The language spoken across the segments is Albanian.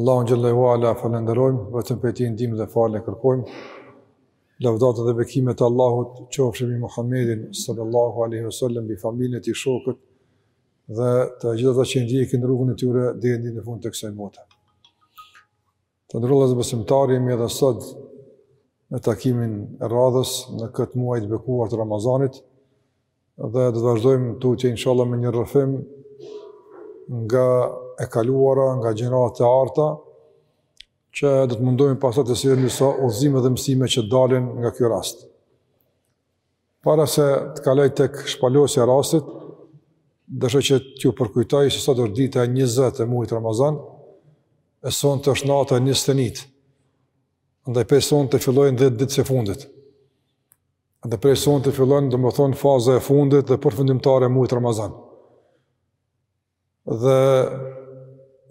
Allahun xhelle ue ala e falënderojmë, vetëm prej tij ndihmë dhe falje kërkojmë. Lavdatat dhe bekimet e Allahut qofshin mbi Muhammedin sallallahu alaihi wasallam, mbi familjen e tij, shokët dhe të gjithë ata që ndjekin rrugën e tyre deri në fund të kësaj bote. Të nderuar vëllezër besimtarë jemi edhe sot në takimin e radhës në këtë muaj të bekuar të Ramazanit, Dhe do të vazhdojmë tutje inshallah me një rrëfim nga e kaluara, nga gjeneratat e arta që do të mundohemi pastaj të sjellim disa udhëzime dhe mësime që dalin nga ky rast. Para se të kaloj tek shpalosja e rastit, dëshiroj që t'ju përkujtoj se sot është dita e 20 e muajit Ramazan, e sonte është nata e 21. Andaj prej sonte fillojnë 10 ditët e fundit. Dhe prej sonte fillon, domethënë, faza e fundit dhe përfundimtare e muajit Ramazan. Dhe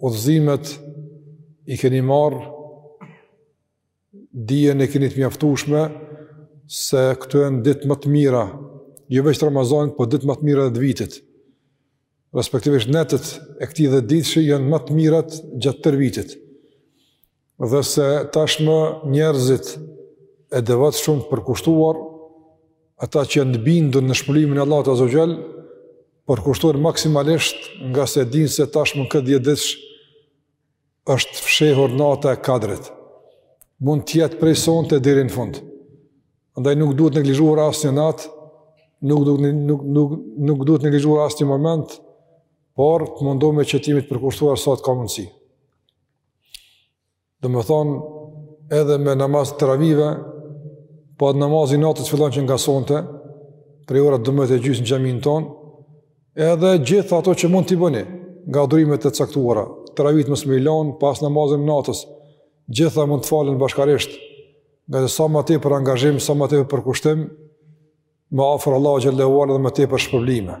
udhëzimet i keni marrë, dijen e keni të mjaftueshme, se këto janë ditët më të mira, jo veç të Ramazan, po ditët më të mira edhe të vitit. Respektivisht netët e këtij dhjetëditëshi janë më të mirat gjatë tërë vitit. Dhe se tashmë njerëzit e devotshëm, të përkushtuar, ata që janë bindur në shpërblimin e Allahut azze ue xhel, përkushtuar maksimalisht nga se dinë se tashmë në këtë dhjetëditësh është fshehur nata e kadrit. Mund të jetë prej sonte deri në fund. Andaj nuk duhet neglizhuar asnjë natë, nuk duhet neglizhuar asnjë moment, por të mundohemi që të jemi të përkushtuar sa të ka mundësi. Domethënë, edhe me namaz të teravive, po edhe namazi i natës fillon që nga sonte, prej orës 12 e gjysë në xhaminë tonë, edhe gjitha ato që mund t'i bëni, nga adhurimet e caktuara, teravitë mos m'i lëni pas namazin natës, gjitha mund të falen bashkarisht, ngase sa ma tepër angazhim, sa ma tepër përkushtim, më afër Allahut xhelle ue ala dhe më tepër shpërblime.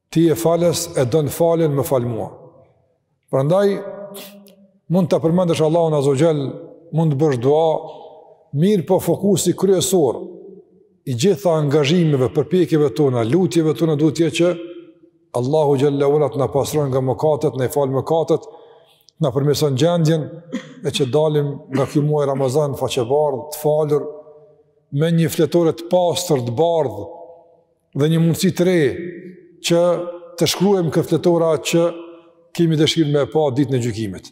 Ti je falës, e don faljen, më fal mua. Prandaj mund ta përmendësh Allahun azze ue xhel, mund të bësh dua, mirëpo fokusi kryesor i gjitha angazhimeve, përpjekjeve tona, lutjeve tona duhet të jetë që Allahu xhelle ue ala të na pasron nga mëkatet, na i fal mëkatet, të na përmirëson gjendjen e që të dalim nga ky muaj Ramazan faqebardh, të falur me një fletore të pastër, të bardhë, dhe një mundësi të re që të shkruajmë këtë fletore atë që kemi dëshirë me pa ditën e gjykimit.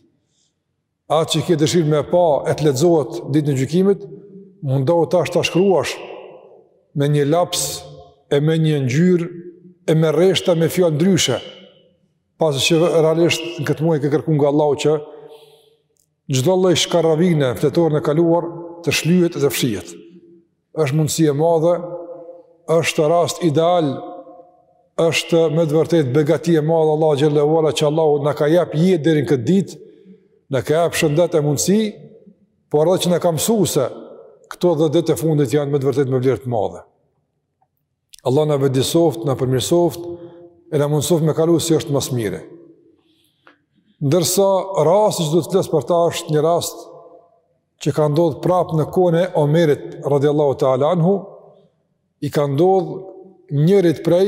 Atë që ke dëshirë me pa e të lexohet ditën e gjykimit, mundohu tash ta shkruash me një laps e me një ngjyrë e me rreshta me fjalë ndryshe. Pasi që realisht në këtë muaj ke kërku nga Allahu që Çdo lloj shkarravine në fletoren e kaluar të shlyhet e të fshihet. Është mundësi e madhe, është rast ideal, është me të vërtetë begati e madhe e Allahut xhelle ue ala që Allahu na ka jap jetë deri në këtë ditë, na ka jap shëndet e mundësi, por edhe që na ka mësu se këto 10 ditët e fundit janë me të vërtetë me vlerë të madhe. Allah na vetëdijesoftë, na përmirësoftë, e na mundësoftë me kalu si është më së miri. Ndërsa, rasti që do të flas për të është një rast që ka ndodh prapë në kohën e Omerit, radiallahu ta'ala anhu, i ka ndodh njërit prej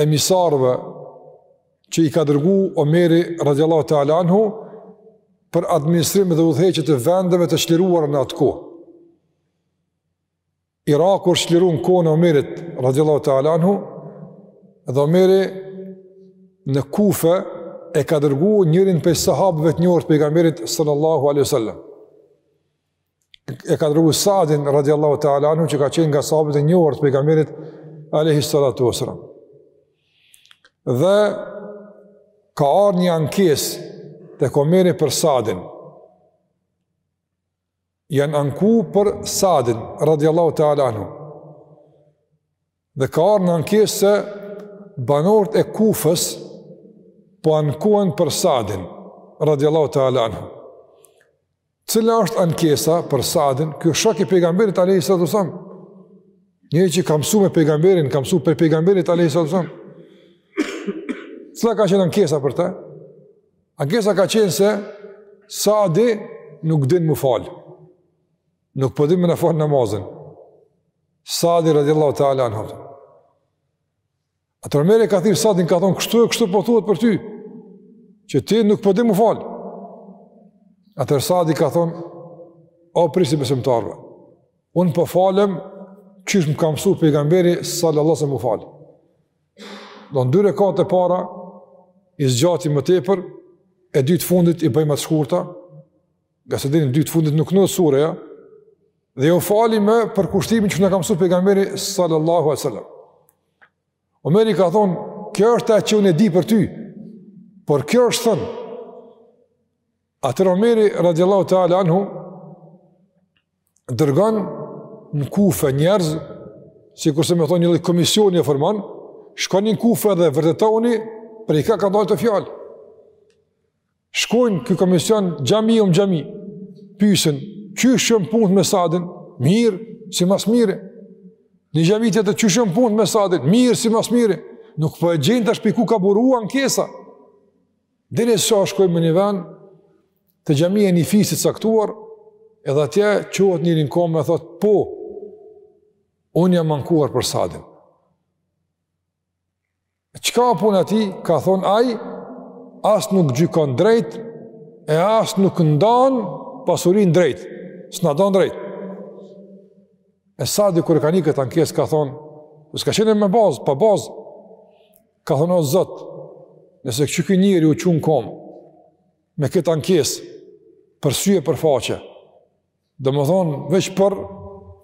emisarëve që i ka dërgu Omeri, radiallahu ta'ala anhu, për administrim dhe udhëheqje të vendeve të çliruara në atë kohë. Iraku është çliru në kohën e Omerit radhiyallahu ta'ala anhu dhe Omeri në Kufe e ka dërgu njërin prej sahabëve të njohur të pejgamberit sallallahu alaihi wasallam. E ka dërgu Sa'din radhiyallahu ta'ala anhu që ka qenë nga sahabët e njohur të pejgamberit alaihi salatu wasallam. Dhe ka ardh një ankesë tek Omeri për Sa'din. janë anku për Sadin, radiallahu ta'ala anhu. Dhe ka ardh një ankesë se banorët e Kufes po ankohen për Sadin, radiallahu ta'ala anhu. Cila është ankesa për Sadin, ky shok i pejgamberit alejhi salatu selam, njeri që ka msu me pejgamberin, ka msu prej pejgamberit alejhi salatu selam, cila ka qenë ankesa për te? Ankesa ka qenë se Sadi nuk din m'u fal. Nuk po din me na fal namazin. Sadi radiallahu ta'ala anhu. Atëherë Omeri ka thirr Sadin e ka thonë kështu e kështu po thuhet për ty. Që ti nuk po di m'u fal. Atëherë Sadi ka thonë o prijësi i besimtarëve. Unë po falem qysh më ka msu pejgamberi sallallahu alejhi selam m'u fal. Domethënë dy rekatet e para, i zgjati më tepër, e dy të fundit i bëj ma të shkurta, ngase e dini dy të fundit nuk këndohet sureja, dhe ia fali me përkushtimin që na ka msu pejgamberi sallallahu alejhi ue selam. Omeri i ka thonë, kjo është ajo që unë e di për ty, por kjo është thënë, Atëherë Omeri, radiallahu ta'ala anhu, dërgon në Kufe njerëz, sikurse me thonë një lloj komisioni e formon, shkoni në Kufe dhe vërtetoni prej kah ka dalë këto fjalë. Shkojnë ky komision xhami më xhami, pysin, qysh janë punët me Sadin, mirë, si ma s'miri, në xhami tjetër qysh janë punët me Sadin, mirë, si ma s'miri, nuk po e gjejnë tash prej ku ka buru ankesa, Derisa shkojnë në një vend, te xhamia e një fisit caktuar, edhe atje çohet njëri në komë e thotë, po, unë jam ankuar për Sadin. Çka puna e tij, ka thonë ai, as nuk gjykon drejt, e as nuk ndan pasurinë drejt, s'na don drejt. E Sadi kur e ka ni këtë ankesë, ka thonë, s'ka qenë me bazë, pa bazë, Ka thënë o Zot, nëse qiky njeri u çu në kom, me këtë ankesë, për sy e për faqe, domethonë, veç për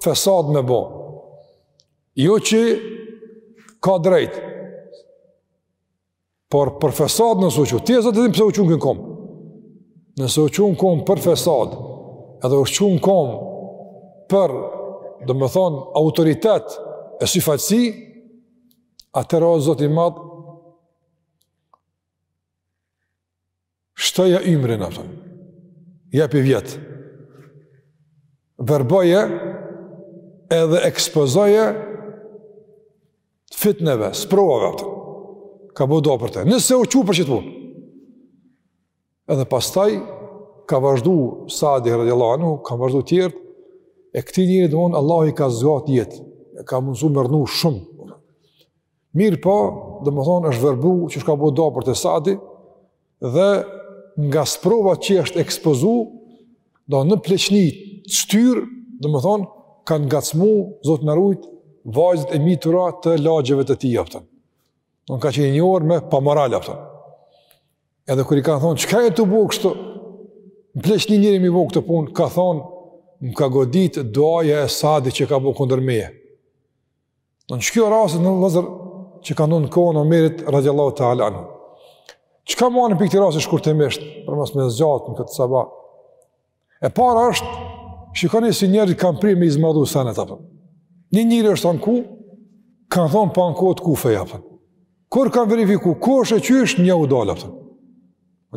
fesad me bo, jo që ka drejt, por për fesad nëse u çu, ti o Zot e din pse u çu ky në kom, nëse u çu në kom për fesad, edhe u çu në kom për, domethonë, autoritet e syfaqësi, Atëherë o Zot i Madh, shtoja ymrin, a kupton. Jepi vjet. Verboje edhe ekspozoje fitneve, sprovave, a kupton. Ka bo dua për të. Nëse u çu për qit punë. Edhe pastaj ka vazhdu Sadi radiallahu anhu, ka vazhdu tjertë, e këtij njeri domethonë Allahu i ka zgatë jetën, ia ka mundësu me rrnu shumë. Mirëpo, domethonë, është verbu qysh ka bo dua për të Sadi, dhe nga sprova që është ekspozu, do në pleqni të shtyrë, domethonë, ka ngacmu, Zoti na rujtë, vajzat e mitura të lagjeve të tij, a kupton. Në ka qenë njohur me pamoral, a kupton. Edhe kur i kanë thonë, çka je tu bo kështu? Në pleqni njeri me i bo këto punë, ka thonë, më ka godit duaja e Sadit që ka bo kundër meje. Domethonë qikjo rast vëllezër që ka ndodhë në kohën e Omerit radiallahu ta'ala anhu. Çka marrim prej këtij rasti shkurtimisht, për mos me zgjatë në këtë sabah, E para është, shikoni si njerëzit kanë prirje me i zmadhu senet, a kupton. Një njeri është anku, kanë thonë po ankohet Kufeja, a kupton. Kur kanë verifiku, ku është e qysh, një u dalë, a kupton.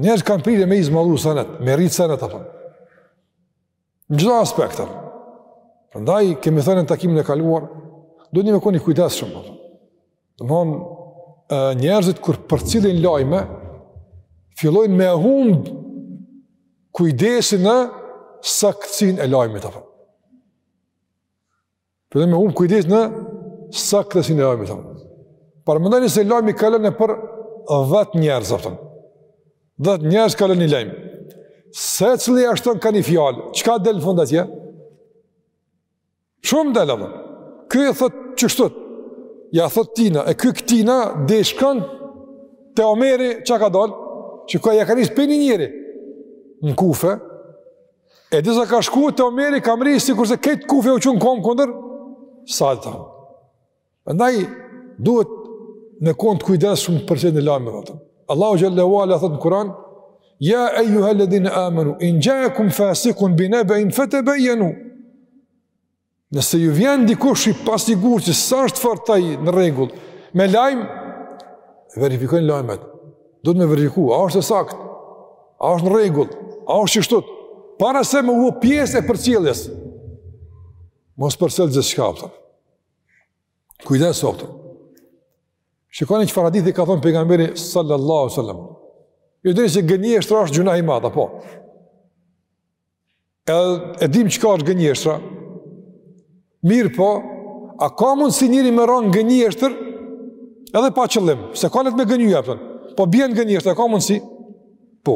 Njerëzit kanë prirje me i zmadhu senet, me rritë senet, a kupton. Në gjitha aspektet, a kupton. Prandaj, kemi thënë në takimin e kaluar, duhet njeri me kon i kujdesshëm, a kupton. Domthon njerëzit kur përcillin lajme, fillojnë me humb kujdesin në saktësinë e lajmit apo. Fillojnë me humb kujdesin në saktësinë e lajmit apo. Paramendoni se lajmi kalon nëpër 10 njerëz apo. 10 njerëz kalon një lajm. Secili ia shton ka një fjalë, çka del fund atje? Shumë dalë Allah. Ky e thot qështu. Ja thot ktina, e ky ktina derisa shkon te Omeri çka ka dal? Çka ja ka nis prej një njeri në Kufe. E derisa ka shku te Omeri ka mrri sikurse krejt Kufe u çu n'kom kundër Sadit. Andaj duhet me kon të kujdesshëm në përcjelljen e lajmeve ato. Allahu xhelle ve ala thot në Kur'an: "Ya ayyuhalladhina amanu in ja'akum fasiqun bi naba'in fatabayyanu." Nëse ju vjen dikush i pasigurt se sa është fort ai në rregull, me lajm verifikoni lajmet. Duhet me verifiku, a është e saktë? A është në rregull? A është qështu? Para se me u bo pjesë e përcjelljes. Mos përcjell gjithçka apo. Kujdes sot. Shikoni çfarë hadithi ka thënë pejgamberi sallallahu alaihi wasallam. Ju dini se gënjeshtra është gjynah i madh, a po. Edhe e dim çka është gënjeshtra. Mirëpo, a ka mundësi njeri me ra në gënjeshtër edhe pa qëllim, s'e ka nijet me gënjy, a kupton, po bjen në gënjeshtër, a ka mundësi? Po.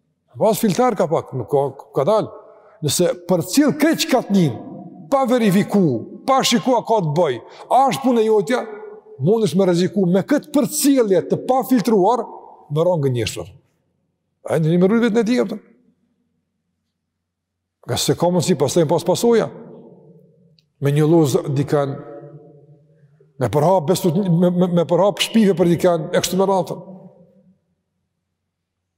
Me pas filtër ka pak, nuk ka, kadal. Nëse përcill krejt çka të nin, pa verifiku, pa shiku a ka të bëjë, a është punë e jotja, mund është me rreziku me këtë përcillje të pafiltruar, me ra në gënjeshtër. Andaj njeri me rujt veten e tij, a kupton. Ngase ka mundësi, pastaj me pas pasoja. Me njollos dikan, me përhap, bestu, me, me, me përhap shpifje për dikan, e kështu me radhë.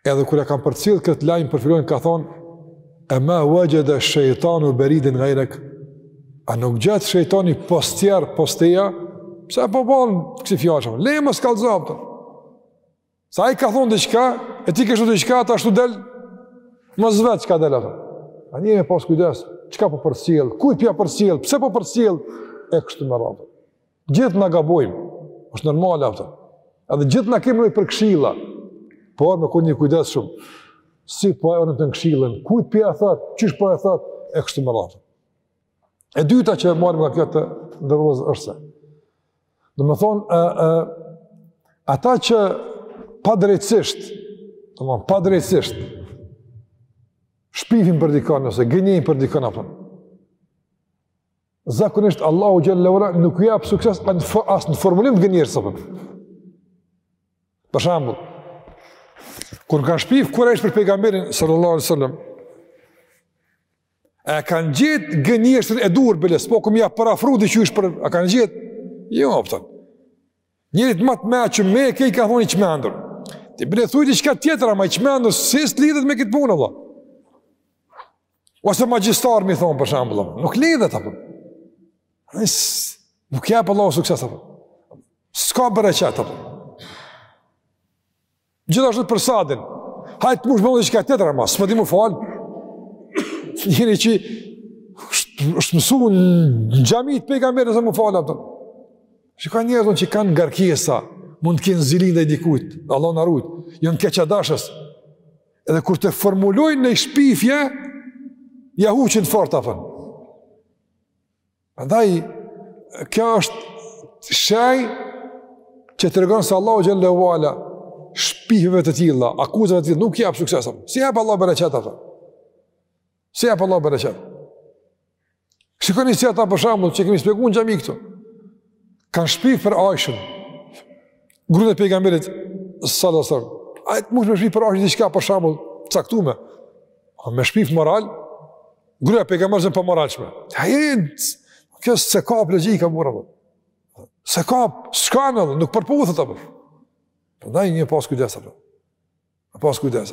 Edhe kur e kanë përcjellë këtë lajm për filonin ka thonë e ma wajada shejtanu beridin ghayrek a nuk gjet shejtani postier pos teje pse po bën kësi fjalësh le mos kallzo se ai ka thonë diçka e ti ke thënë diçka ata ashtu del mos vet çka del atë ani me pas kujdes çka po përcjell kujt po ja përcjell pse po përcjell e kështu me radhë Gjithë na gabojmë, është normale, a kupton. Edhe gjithë na kemi për këshilla, por me kon i kujdesshëm. Si po e thot këshillën, kujt po e thot, qysh po e thot, e kështu me radhë. E dyta që e marrim nga kjo, të nderuar, është se. Domethonë, e, e, ata që padrejtësisht, padrejtësisht, shpifin për dikon, ose gënjejnë për dikon, a kupton. Zakonisht Allahu xhelle ue ala nuk i jap sukses as në formulim të gënjeshtrës apo. Për shembull, kur ka shpif Kurejshi për pejgamberin sallallahu alaihi wasallam, a kanë gjet gënjeshtrën e duhur bile, s'po kum ja para fru di qysh për, a kanë gjet? Jo, po. Njerit më të mençëm në Meke i kanë thonë i çmendur. Ti bile thuaj diçka tjetër, ama i çmendur s'i lidhet me këtë punë valla. Ose magjistar me i thonë për shembull, nuk lidhet apo. Nis, nuk i jap Allahu sukses apo. S'ka bereqet apo. Gjithashtu për Sadin. Hajt me shpif diçka tjetër ama, s'po di me u fal. Njeri që është mësuar në xhami të pejgamberit s'di me u fal apo. Shikoni njerëzit që kanë ngarkesa, mund të kenë zili ndaj dikujt, Allahu na rujt, janë keqdashës, Edhe kur të formulojnë ndonjë shpifje, ja huqin fort apo. Andaj kjo është shej që tregon se Allahu xhelle ue ala shpifjeve të tilla, akuzave të tilla nuk i jap sukses. S'i jap Allahu bereqet apo? S'i jap Allahu bereqet. Shikoni si ata për shembull që kemi shpjegu në xhami këtu. Kanë shpif për Aishen. Grun e pejgamberit, sallallahu alejhi ve selem. Hajt mund me shpif për Aishen diçka për shembull, t'caktume. Ama me shpif për moral, grun e pejgamberit zënë pamoralshme. A e në, kjo s'e kap logjika more. Se ka, s'ka në dhe, nuk përputhet apo. Prandaj me pas kujdes. Me pas kujdes.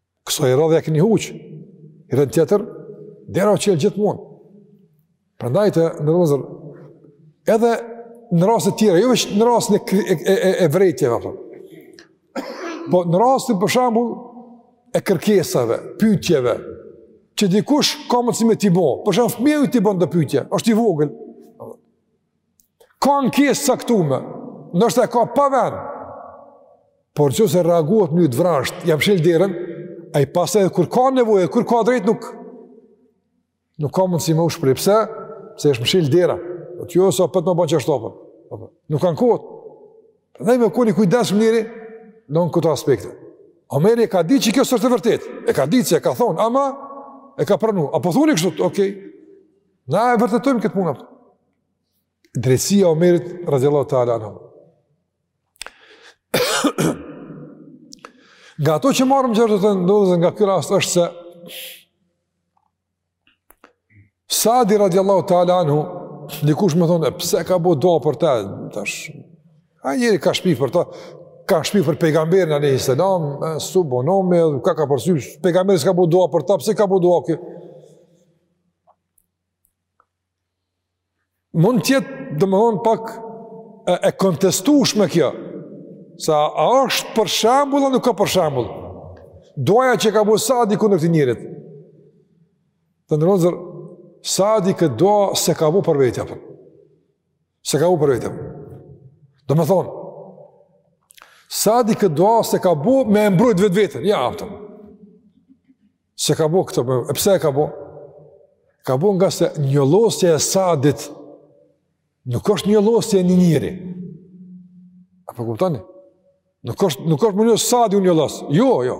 Kësaj radhe e keni huq, herën tjetër, dera o çelë gjithmonë. Prandaj, vëllezër, edhe në raste tjera, jo veç në rastin e, e, e, e, e vrejtjeve, po. po në rastin për shembull e kërkesave, pytjeve, që dikush ka mundësi me t'i bo, për shembull fëmiu t'i bon do pytje, është i vogël, Ka ankesë t'caktume, ndoshta e ka pa vend, por qoftë se reagohet në të vrazhdë, ja mshel derën, ai pastaj edhe kur ka nevojë, kur ka drejtë, nuk, nuk ka mundësi me u shpreh, pse? Pse është mshel dera, o ti jo, sa pëtë më banë që është topën, nuk kam kohë, prandaj me kon i kujdesshëm njeri, në në këto aspekte. Omeri e ka dit që kjo s'është e vërtetë, e ka dit që e ka thonë, ama e ka pranu, a po thoni kështu, okej, okay. na e vërtetojmë këtë punë, Drejtësia e Omerit radhiyallahu ta'ala anhu. Nga ato që marrëm do të thotë nga ky rast është se Sadi radiallahu ta'ala anhu Dikush me thonë, pse ka bo dua për ta tash, Ai njeri ka shpif për ta Ka shpif për pejgamberin alejhi selam S'u bo nami, ka ka pse Pejgamberi s'ka bo dua për ta, pse ka bo dua ky Mund të jetë, domethënë pak e, e kontestueshme kjo. Sa a është për shembull apo nuk ka për shembull? Duaja që ka bo Sadi kundër këtij njerit. Të nderuar vëllezër, Sadi këtë dua s'e ka bo për vete apo. S'e ka bo për vete. Domethënë, Sadi këtë dua s'e ka bo me e mbrojt vetveten. Jo, a po kupton. S'e ka bo këtë, e pse e ka bo? Ka bo ngase njollosja e Sadit nuk është njollosje e një njeri. A po kuptoni? Nuk është, nuk është më një Sadi u njollos. Jo, jo.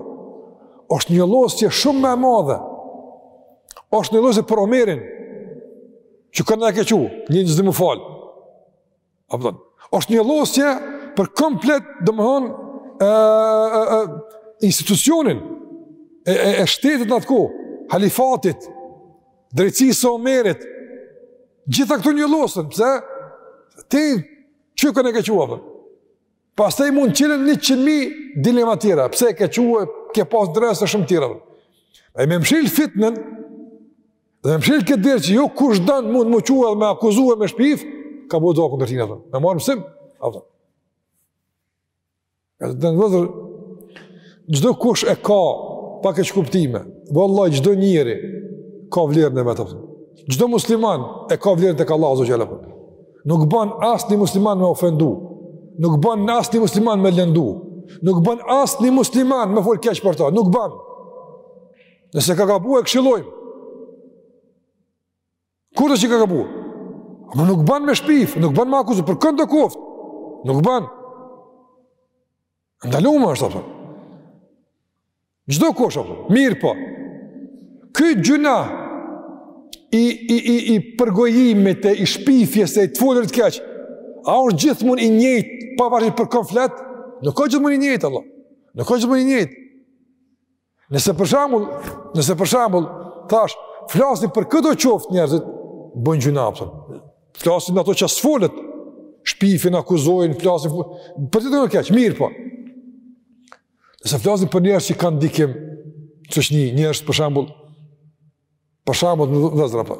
është njollosje shumë më e madhe. është njollosje për Omerin. Që kënë e ke çu, një një s'di më fal. A po kupton. është njollosje për komplet, domethënë, e, e, e, institucionin e, e, e shtetit në atë kohë, halifatit, drejtësisë së Omerit, gjitha këtu njollosen, pse? Ti, që kënë e ke çu, a po kupton. Pastaj mund të çelen njëqind mijë dilema tjera, pse e ke çu, ke pas interes e shumë tjera. Ai me mshel fitnen. Dhe me mshel këtë derë që jo kush don mund me u çu dhe me akuzu e me shpif, ka bo dua kundër tina. Me marrë mësim, apo. Ja të nderuar vëllezër, çdokush e ka pa keqkuptime, vallahi çdo njeri ka vlerën e vet. Çdo musliman e ka vlerën tek Allahu azze ve xhel, apo. Nuk ban asnjë musliman me ofendu. Nuk ban asnjë musliman me lëndu. Nuk ban asnjë musliman me fol keq për ta. Nuk ban. Nëse ka gabu e këshillojmë. Kurdo që ka gabu. Apo nuk ban me shpif, nuk ban me akuzu për këndo qoftë. Nuk ban. Ndalume është, a po kupton. Çdokush, a po kupton. Mirëpo. Ky gjynah i, i, i, i përgojimit e i shpifjes e i të folurit keq, a është gjithmonë i njëjtë pavarësisht për kon flet? Nuk o gjithmonë i njëjtë, a po kupton. Nuk o gjithmonë i njëjtë. Nëse për shembull, nëse për shembull thash, flasin për këdo qoftë njerëzit bojnë gjynah apo. Flasin ato që s'folet, shpifin, akuzojnë, flasin për njerëzit keq, mirëpo. Nëse flasim për njerëz që kanë ndikim, siç është një njerëz për shembull, për shembull vëllezër apo.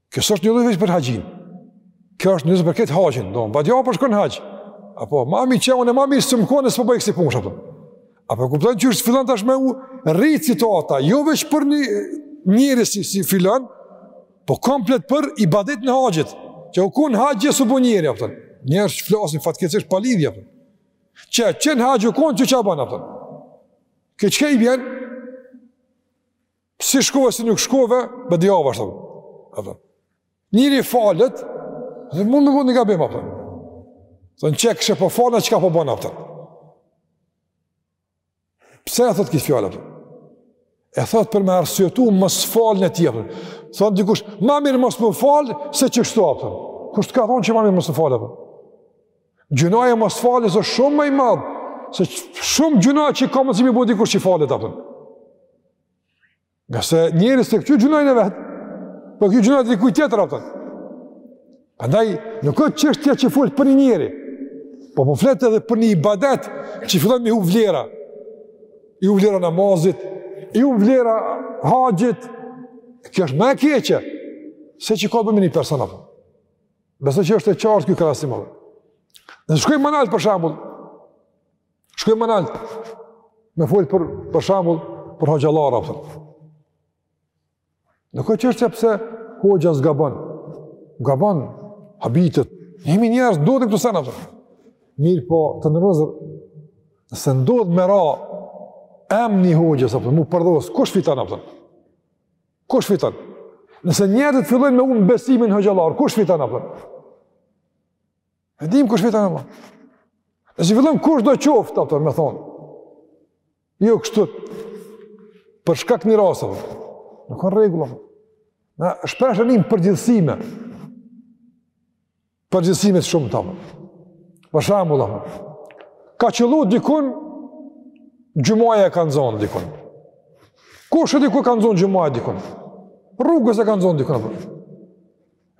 Kjo s'është njollosje veç për haxhin. Kjo s'është njollosje veç për këtë haxhin, jo. Badihava po shkon haxh. Apo mami që unë mami s'më kon s'po bëj kësi punë apo. Apo kupton që është fillon tash me u rrit situata, jo veç për një njerëz si, si filan, po komplet për ibadetin e haxhit. Qe u kon haxhi s'u bë njeri apo. Njerëz që flasin fatkeqësisht pa lidhje apo. Që çën haxhi u kon që çka ban apo. Kë çka i vjen? Si shkove, si nuk shkove, me dhe java, shtë të. Njëri falet, dhe mund me bo një gabim, a kupton. Dhe në qeshtu po falet, çka po bën, a kupton. Pse e thotë këtë fjalë, a kupton? E thotë për me arsyetu mosfaljen e tij, a kupton. Thotë dikush, ma mirë mos me u falë, se qeshtu, a kupton. Kush të ka thonë që ma mirë mos u falë, a kupton? Gjynahi i mosfaljes është shumë më i madh, se shumë gjynahe që ka mundësi me i bo dikush që falet, a kupton. Ngase njerëzit s'e kqyrin gjynahin e vet, po kqyrin gjynahet e dikujt tjetër, a kupton. Andaj, nuk është çështja që folë për një njeri, po po flet edhe për një ibadet që fillon me i hup vlera. I hup vlera namazit, i hup vlera haxhit, kjo është më e keqe, se që ka përmi një person, a kupton. Besoj që është e qartë ky krahasim edhe. Nëse shkojmë ma nalt për shembull, shkojmë ma nalt, me folë për, për shembull, për hoxhallarë, a kupton. Nuk është çështja pse hoxha s'gabon, gabon, habitet, jemi njerëz, ndodhin këto sene, a kupton. Mirëpo, vëllezër, nëse ndodh me ra emni hoxhës, a kupton, m'u përdhos, kush fiton, a kupton. Kush fiton? Nëse njerëzit fillojnë me humb besimin n'hoxhallarë, kush fiton apo? E dim kush fiton apo? Dhe nëse fillon kushdo qoftë apo me thonë. Jo kështu. Për shkak një rasti. Nuk ka rregull apo? Na shpesh bajmë përgjithësime. përgjithësime të shumta. Për shembull, ka qëllu dikun xhumaja e ka nxon dikun. Kush e di ku ka nxon xhumaja dikun? Rrugës e ka nxon dikun apo?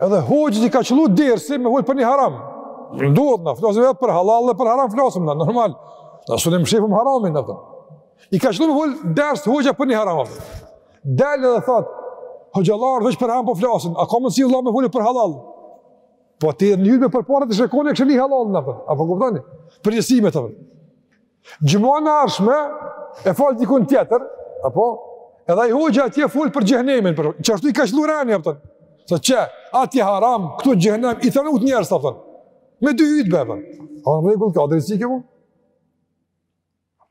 Edhe hoxhës i ka qëllu dersi me fol për një haram. Ndodh na flasim edhe për halal dhe për haram flasim na normal. Na s'munim me e mshef haramin apo? I ka qëllu me fol ders hoxha për një haram. Apo? Del dhe thot, hoxhallar veç për haram po flasin. A ka mundsi vëlla me fol për halal? Po ti në hyrë me përpara të shkoni kështu li halal na thot. Apo kuptoni? Përgjithësime të thot. Xhumanë e ardhshme e fal dikun tjetër, apo edhe ai hoxha atje fol për xhehenemin, për çfarë i ka qëllu rendi apo? Sa çe, atje haram, këtu xhehenem i thonut njerëz apo? Me dy hytbe. A n'rregull ka drejtësi këtu?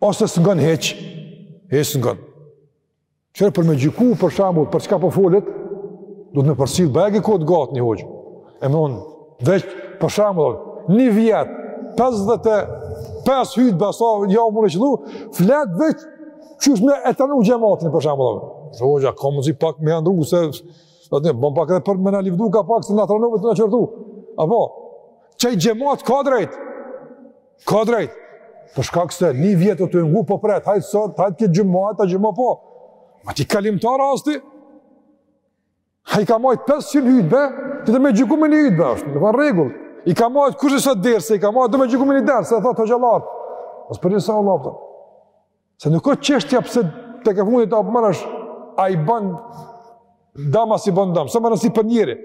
Ose s'ngon hiç, hiç s'ngon. Qërë për me gjyku për shembull, për çka po folet, duhet me përcjellë bajagi kohë t'gatë një hoxhë. E me unë, veç për shembull, një vjet, 55 hytbe sa jau mërë që du, flet veç qysh me e trenu xhematin për shembull. Hoxha, ka mundësi pak me e ndrru, se do të një, bon pak edhe për me na livdu kapak, se na trenove tu na qortu. Apo, qaj xhemat ka drejtë, Ka drejtë. Për shkak se një vjet tu t'ngu po pret, hajt sot, hajt kët xhuma, hajt n'tjetrën xhuma po. Me t'i kalimtar rasti. Ai ka majt 500 hutbe, ti do me gjyku me një hutbe, është në rregull. I ka majt kushedi derse, i ka majt do me gjyku me një ders, thotë hoxhallar. Mos për sa Allah. Po. Se nuk është çështja pse tek e fundit apo me rast ai ban dam a s'i ban dam, s'ka rëndësi për njëri.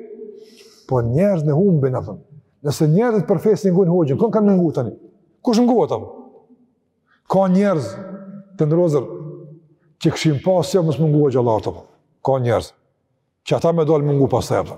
Po njerëzit humbin, do me thon. Nëse njerëzit për fe s'e ngun hoxhën, kon kanë me ngu tani. Kush nguhet apo? Ka njerëz të tendrozur që kishin pasë jo mos me ngu hoxhallar apo. Ka njerëz që ata me dal me ngu pastaj apo.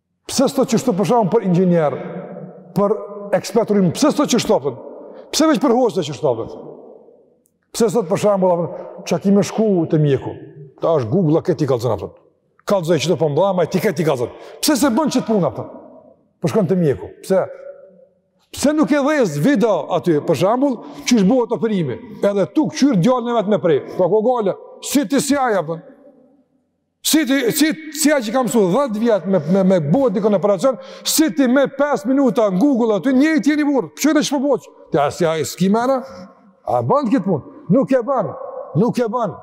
Pse s'to që shto përshamë për inxinjer, për ekspeturim, pse s'to që shto për? Pse veç për hoqë të që shto për? Pse s'to të përshamë për? Që ki me shku të mjeku? Ta është Google-a këti kalëzën apëtën. Kalëzën e që të pëmbla, ma e ti këti kalëzën. Pse se bënë që të punë apëtën? Për shkën të mjeku. Pse? Pse nuk e dhejës vida aty, për shambull, që është bëhet operimi? Edhe tu këqyrë djallën e vetë me prej. Pa po, ko gale, si ti si aja, për? Si ti, si, si ai që ka msu 10 vjet me, me, me bo dikon operacion, si ti me 5 minuta në Google aty, njejtë jeni burrë, që të që përboqë? Ti a si ai s'ki mend a? A e ban këtë punë? Nuk e banë, nuk e banë.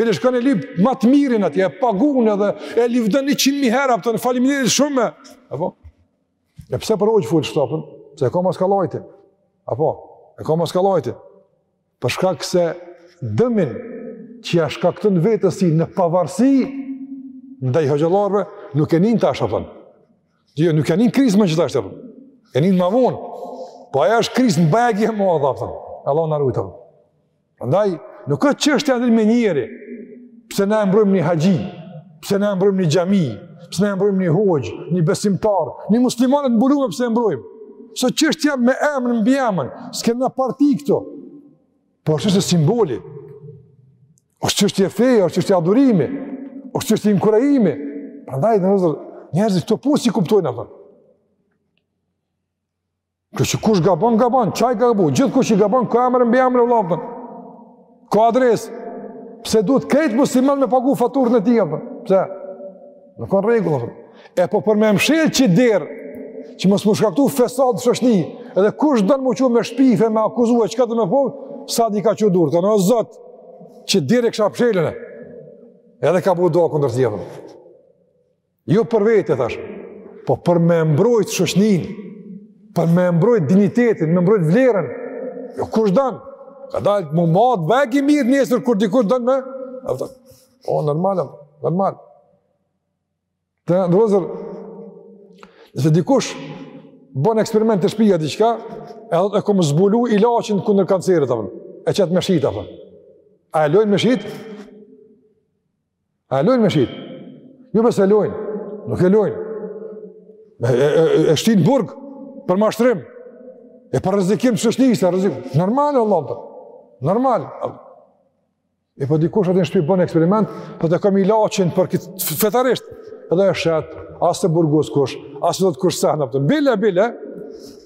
Bile shkon e lyp ma t'mirin aty, e pagun edhe, e livdon 100.000 herë, apo, faleminderit shumë. Apo? E pse për hoxhë fol qështu apo? Se e ka ma s'kollajti? Apo? E ka ma s'kollajti? Për shkak se dëmin që ia shkakton vetes si në pabesi ndaj hoxhallarëve nuk e nin tash apo. Jo, nuk e nin krizën qëtash apo. E nin më vonë. Po ajo është krizë bajagi e madhe apo. Allahu na ruajt. Prandaj nuk është çështja ai me njeri. Pse na e mbrojmë një haxhi? Pse ne mbrojmë një xhami, pse ne mbrojmë një hoxhë, një besimtar, një muslimane të mbulume pse e mbrojmë? Se s'o çështja me emën mbiemën, s'kena parti këtu. Po është çështje simboli. Është çështje feje, është çështje adhurimi, është çështje inkurajimi. Prandaj do me thonë njerëzit këto po s'i kuptojnë ato. Kjo që kush gabon, gabon, qaj ka gabu, gjithkush gabon, ka emër mbiemër, vlla apo, ka adresë, pse duhet krejt muslimant me pagu faturën e tij, apo, pse, nuk o n'rregull, e po për me mshirë që derë, që mos me shkaktu fesat në shoqni, edhe kush don me çu me shpif, me akuzu, çka do me bo, Sa'di ka çu durt ka Zoti, që dire kësha pëshelene, edhe ka bo dua kundër tjetrën. Jo për vete, thash, po për me mbrojt shoqnin, për me mbrojt dinjitetin, me mbrojt vlerën, jo kush dan, ka dalë mu matë, veç i mirë nesër, kur dikush dan me, e vëtë, o, normal, normal. Të nderum vllazër, nëse dikush bën eksperiment te shpija diçka, edhe thotë e kom zbulu ilaçin kundër kancerit, e qet me shit, a e lojnë me shit a, A e lojnë me shit? Jo përse e lojnë, nuk e lojnë. E, e, e, e shtin n'burg për mashtrim. E për rrezikim të shoqnisë, rrezikim. Normal, Allah, për. Normal. E për po dikush atë në shpi bën eksperiment, po thotë kam ilaçin për këtë fetarisht. Edhe e shet, as të burgos kush, as të thotë kush sen. Bile, bile,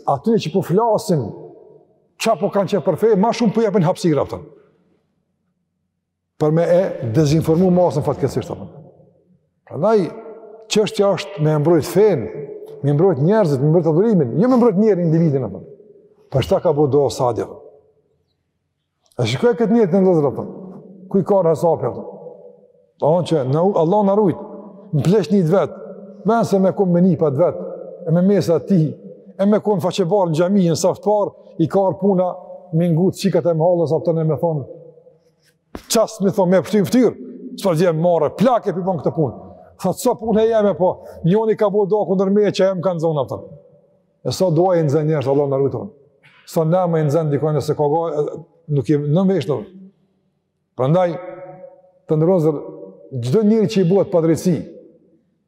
atyne që po flasin, ça po kanë qejf për fe, ma shumë po japin hapsirë. Për. për me e dezinformu masën fatkeqësisht apo. Prandaj çështja është me mbrojt fen, me mbrojt njerëzit, me mbrojt adhurimin, jo me mbrojt njerin individin apo. Për çka ka bo do Sadi? A shikoj këtë njerëz në ndozë apo? Ku i ka rrasapë apo? Do të që në Allah na rujt, në plesh një vet, më se me kom me ni pa vet, e me mesa ti, e me kon faqebardh në xhami në saf t'parë, i ka ra puna me nguc çikat e mëhallës ato mi thon Qashtu mi thonë, me pështy n'ftyrë, së fërë gjemë marre, plak e pi bon këtë punë. Thotë, s'o punë e jeme, po, njoni ka bo do këndër me që e më kanë zonë, afër. E sa doa i nëzën njerëz, Allah na rujt. Sa në me i nëzën dikojnë, nëse ka gajë, nuk i në me ishtë. Prandaj, të nderum vllazër, çdo njeri që i bëhet padrejtësi,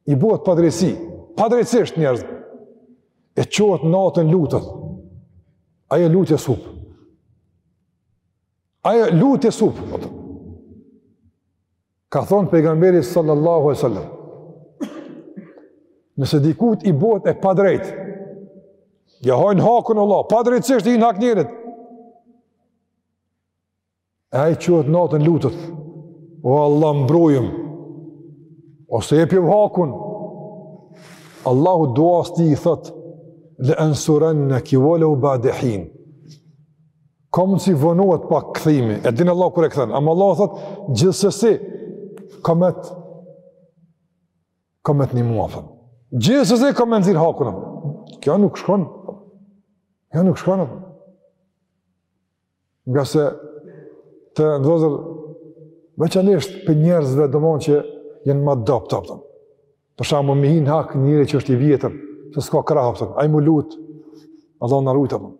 i bëhet padrejtësi, padrejtësisht njerëz, e çohet natën lutet, ajo lutje s'hup. Ajo lutje s'hup. Ka thonë pejgamberi sallallahu e sallam, nëse dikujt i bohet e padrejt, ja hajnë hakun Allah, padrejtësisht i hin n'hak njerit, e ai çohet natën lutet, o Allah mbrojëm, ose e pjëm hakun, Allahu duas tij i thotë, le ensurenneki ve leu bade hin, Ka mundësi vonohet pak kthimi, e din Allahu kur e kthen, ama Allah thot, gjithsesi, ka me të, ka me të ndihmu, thot. Gjithsesi ka me ta nxjerr hakun. Kjo nuk shkon, kjo nuk shkon, thot. Ngase të nderum vllazër, veçanisht për njerëzve domethonë që jenë ma t'dobt, thot, thot. Për shembull, me i hi n'hak njerit që është i vjetër, se s'ka krahë, thot. Ai me lut, Allah na rujt, thot.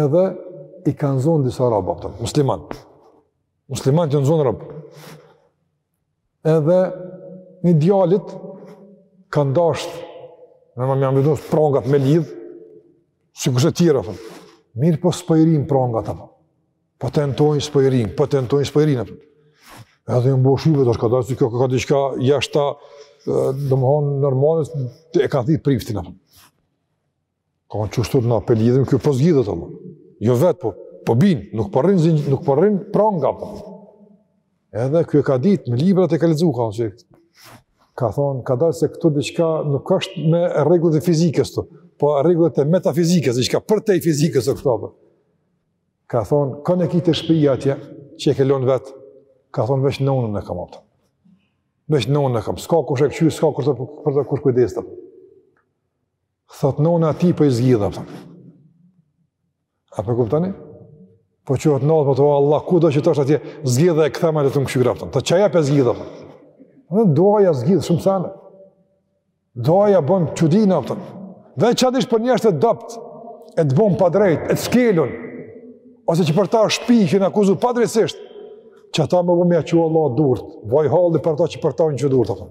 Edhe i kanë zonë disa roba, pëtëm, musliman. Musliman që jonë zonë roba. Edhe një djalit kanë dashtë, në më më më më prangat me lidhë, sikur të tjerët, fëm. mirëpo s'po i rrinë prangat, fëm. po tentojnë s'po i rrinë, po tentojnë s'po i rrinë, fëm. edhe në bosh juve, është ka dashtë, kjo ka diçka jashta, domethonë normales, e ka thirr priftin, fëm. Ka thonë qështu te na po e lidhim, ky po zgjidhet më. Jo vetë, po, po binë, nuk po rrinë, nuk po rrinë pranga, po. Edhe ky ka ditë, me librat e ka lexu, ka në Ka thonë, ka dalë se këtu diçka nuk është me rregulla të fizikës këtu, po rregullat e metafizikës, diçka përtej fizikës është këtu, po. Ka thonë, kon e ki te shpija atje, që e ke lonë vetë, ka thonë, veç nonën e kam atje. Veç nonën e kam, s'ka kush e kqyr, s'ka kush të për të kush kujdeset. Thot nona ti pra po i zgjidh, pëtëm. A po kuptoni? Po çohet nona, po thot Allah, kudo që të është atje, zgjidhe e kthema le të më kqyr, pëtëm. Ta që duaja po e zgjidh, pëtëm. Duaja zgjidh shumë sene. Duaja bën çudina, pëtëm. Dhe që adishë për njerëz të dobët, e të bënë padrejt, e të shkelun, ose që për ta shpifin, janë akuzu padrejtësisht, që ata me ia çu Allahut durët, vaj halli për ata që për ta i çon durët, pëtëm.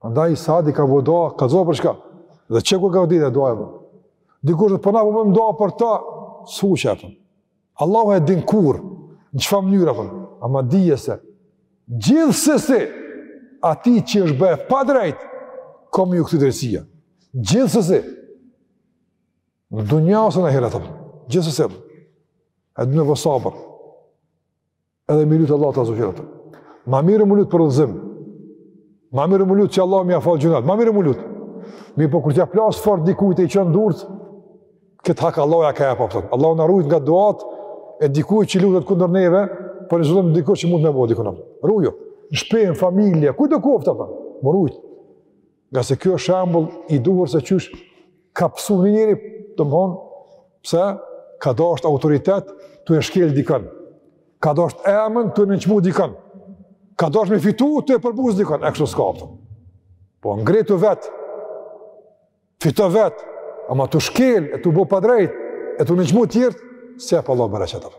Andaj Sadi ka bo dua, ka zonë për çka? Dhe çka ku ka vëdita dua apo? Dikush po na po bëjmë dua për ta, suçi apo. Allahu e din kur, në çfarë mënyre apo. Ama dije se gjithsesi atij që i është bo padrejt, ka me ju kthy drejtësia. Gjithsesi në dunja ose në ahiret apo. Gjithsesi. A do të vë sabër? Edhe me lutë Allahun azze ve xhel. Ma mirë me lutë për udhëzim. Ma mirë me lutë që Allahu me ia falë gjynahet. Ma mirë me lutë. Mirëpo kur t'ia plasë fare dikujt e i çon durët, këtë hak Allahu ja ka e papëtën. Allahu na rujt nga duat e dikujt që lutet kundër neve, për një zullum dikujt që mund me bo dikujt. Ruju, në shpi, në familje, ku të koftë, me u rujtë. Ngase kjo shembull i duhur se qysh ka pësu një njeri, domethonë, pse ka dashtë autoritet tu e shkel dikën, ka dashtë emën tu e nënçmu dikën, ka dashtë me fitu tu e përbuz dikën, e kështu s'ka pëtë. Po ngritu vetë, fito vetë, ama tu shkel e tu bo padrejt, e tu nënçmu tjertë, s'e jep Allahu bereqetin.